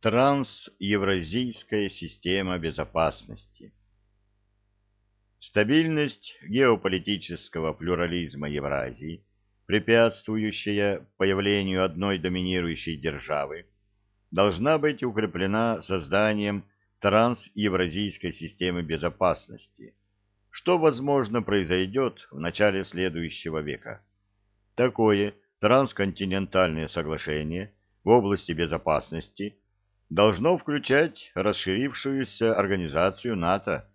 Трансевразийская система безопасности. Стабильность геополитического плюрализма Евразии, препятствующая появлению одной доминирующей державы, должна быть укреплена созданием трансевразийской системы безопасности, что, возможно, произойдет в начале следующего века. Такое трансконтинентальное соглашение в области безопасности – должно включать расширившуюся организацию НАТО,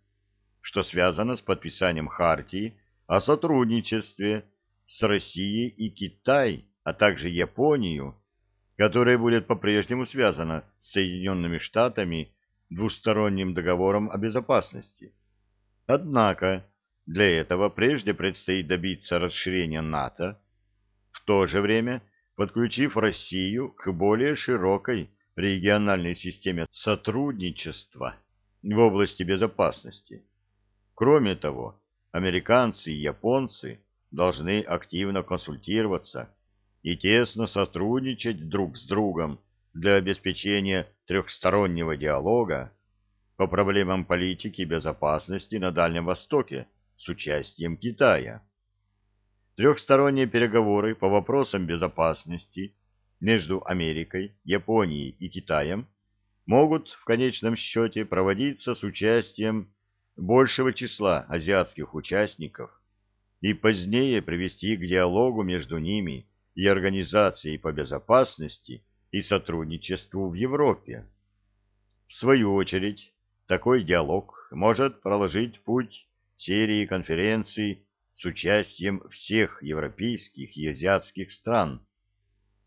что связано с подписанием Хартии о сотрудничестве с Россией и Китай, а также Японию, которая будет по-прежнему связана с Соединенными Штатами двусторонним договором о безопасности. Однако для этого прежде предстоит добиться расширения НАТО, в то же время подключив Россию к более широкой в региональной системе сотрудничества в области безопасности. Кроме того, американцы и японцы должны активно консультироваться и тесно сотрудничать друг с другом для обеспечения трехстороннего диалога по проблемам политики безопасности на Дальнем Востоке с участием Китая. Трехсторонние переговоры по вопросам безопасности – между Америкой, Японией и Китаем могут в конечном счете проводиться с участием большего числа азиатских участников и позднее привести к диалогу между ними и Организацией по безопасности и сотрудничеству в Европе. В свою очередь, такой диалог может проложить путь серии конференций с участием всех европейских и азиатских стран –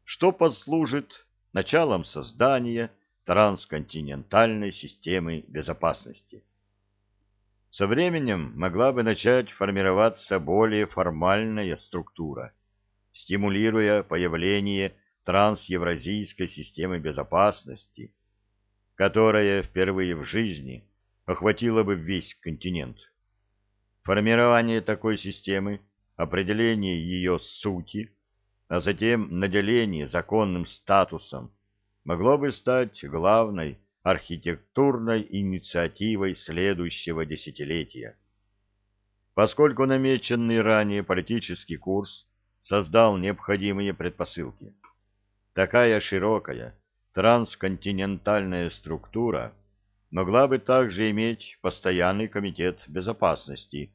что послужит началом создания трансконтинентальной системы безопасности. Со временем могла бы начать формироваться более формальная структура, стимулируя появление трансевразийской системы безопасности, которая впервые в жизни охватила бы весь континент. Формирование такой системы, определение ее сути – а затем наделение законным статусом могло бы стать главной архитектурной инициативой следующего десятилетия. Поскольку намеченный ранее политический курс создал необходимые предпосылки, такая широкая трансконтинентальная структура могла бы также иметь постоянный комитет безопасности,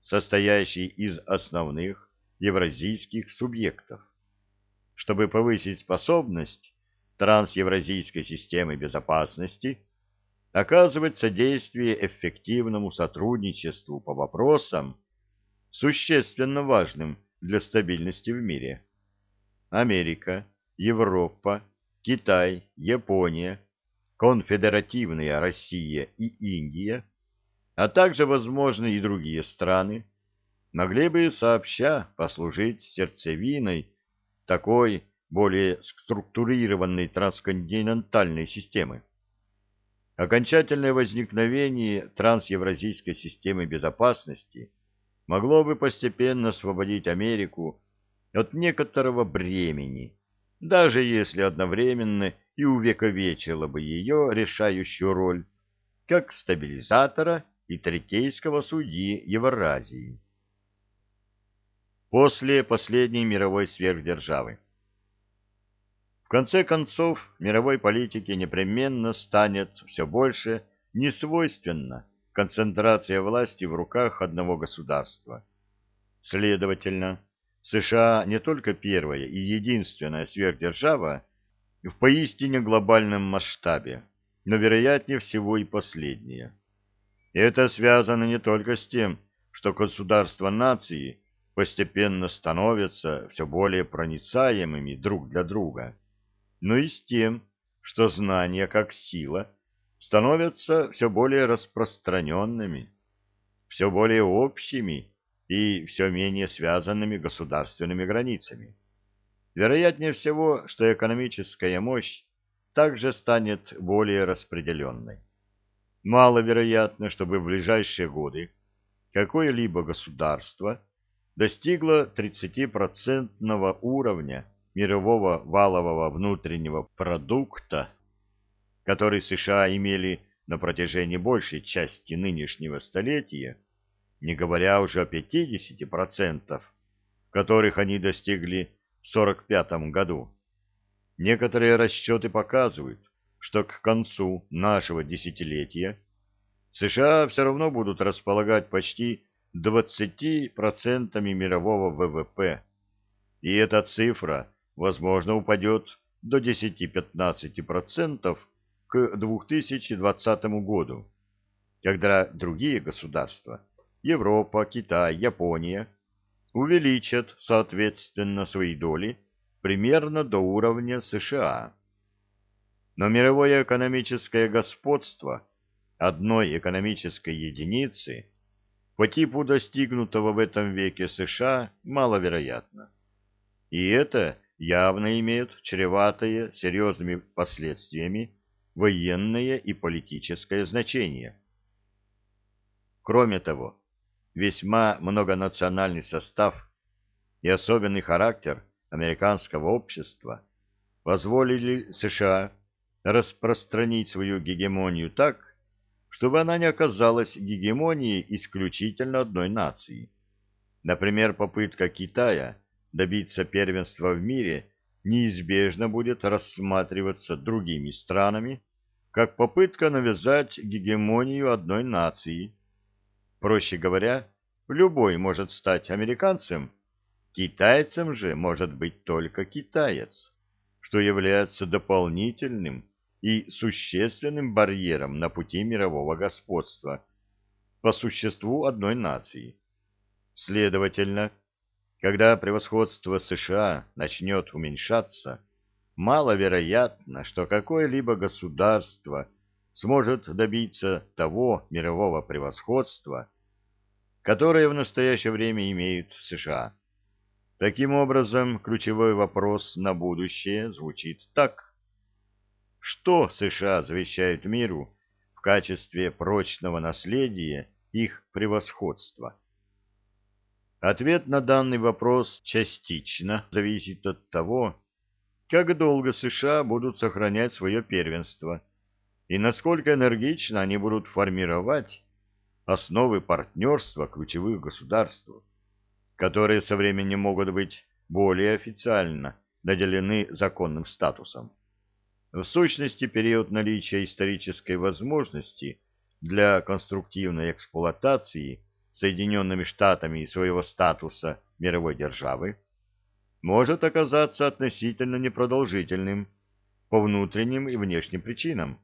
состоящий из основных евразийских субъектов. Чтобы повысить способность трансевразийской системы безопасности оказывать содействие эффективному сотрудничеству по вопросам, существенно важным для стабильности в мире. Америка, Европа, Китай, Япония, конфедеративная Россия и Индия, а также, возможно, и другие страны, могли бы сообща послужить сердцевиной такой более структурированной трансконтинентальной системы. Окончательное возникновение трансевразийской системы безопасности могло бы постепенно освободить Америку от некоторого бремени, даже если одновременно и увековечило бы ее решающую роль как стабилизатора и третейского судьи Евразии после последней мировой сверхдержавы. В конце концов, мировой политике непременно станет все больше несвойственно концентрация власти в руках одного государства. Следовательно, США не только первая и единственная сверхдержава в поистине глобальном масштабе, но, вероятнее всего, и последняя. Это связано не только с тем, что государство нации – постепенно становятся все более проницаемыми друг для друга, но и с тем, что знания как сила становятся все более распространенными, все более общими и все менее связанными государственными границами. Вероятнее всего, что экономическая мощь также станет более распределенной. Маловероятно, чтобы в ближайшие годы какое-либо государство – достигла 30-процентного уровня мирового валового внутреннего продукта, который США имели на протяжении большей части нынешнего столетия, не говоря уже о 50%, которых они достигли в 1945 году. Некоторые расчеты показывают, что к концу нашего десятилетия США все равно будут располагать почти 20% мирового ВВП, и эта цифра, возможно, упадет до 10-15% к 2020 году, когда другие государства – Европа, Китай, Япония – увеличат, соответственно, свои доли примерно до уровня США. Но мировое экономическое господство одной экономической единицы – по типу достигнутого в этом веке США маловероятно. И это явно имеет чреватое серьезными последствиями военное и политическое значение. Кроме того, весьма многонациональный состав и особенный характер американского общества позволили США распространить свою гегемонию так, чтобы она не оказалась гегемонией исключительно одной нации. Например, попытка Китая добиться первенства в мире неизбежно будет рассматриваться другими странами, как попытка навязать гегемонию одной нации. Проще говоря, любой может стать американцем, китайцем же может быть только китаец, что является дополнительным и существенным барьером на пути мирового господства по существу одной нации. Следовательно, когда превосходство США начнет уменьшаться, маловероятно, что какое-либо государство сможет добиться того мирового превосходства, которое в настоящее время имеют США. Таким образом, ключевой вопрос на будущее звучит так что США завещают миру в качестве прочного наследия их превосходства? Ответ на данный вопрос частично зависит от того, как долго США будут сохранять свое первенство и насколько энергично они будут формировать основы партнерства ключевых государств, которые со временем могут быть более официально наделены законным статусом в сущности период наличия исторической возможности для конструктивной эксплуатации Соединенными Штатами своего статуса мировой державы, может оказаться относительно непродолжительным по внутренним и внешним причинам.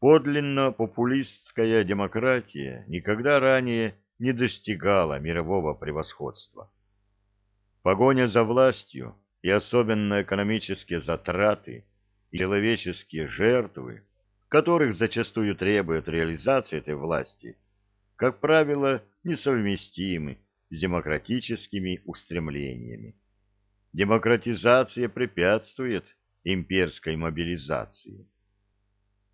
Подлинно популистская демократия никогда ранее не достигала мирового превосходства. Погоня за властью и особенно экономические затраты – человеческие жертвы, которых зачастую требует реализация этой власти, как правило, несовместимы с демократическими устремлениями. Демократизация препятствует имперской мобилизации.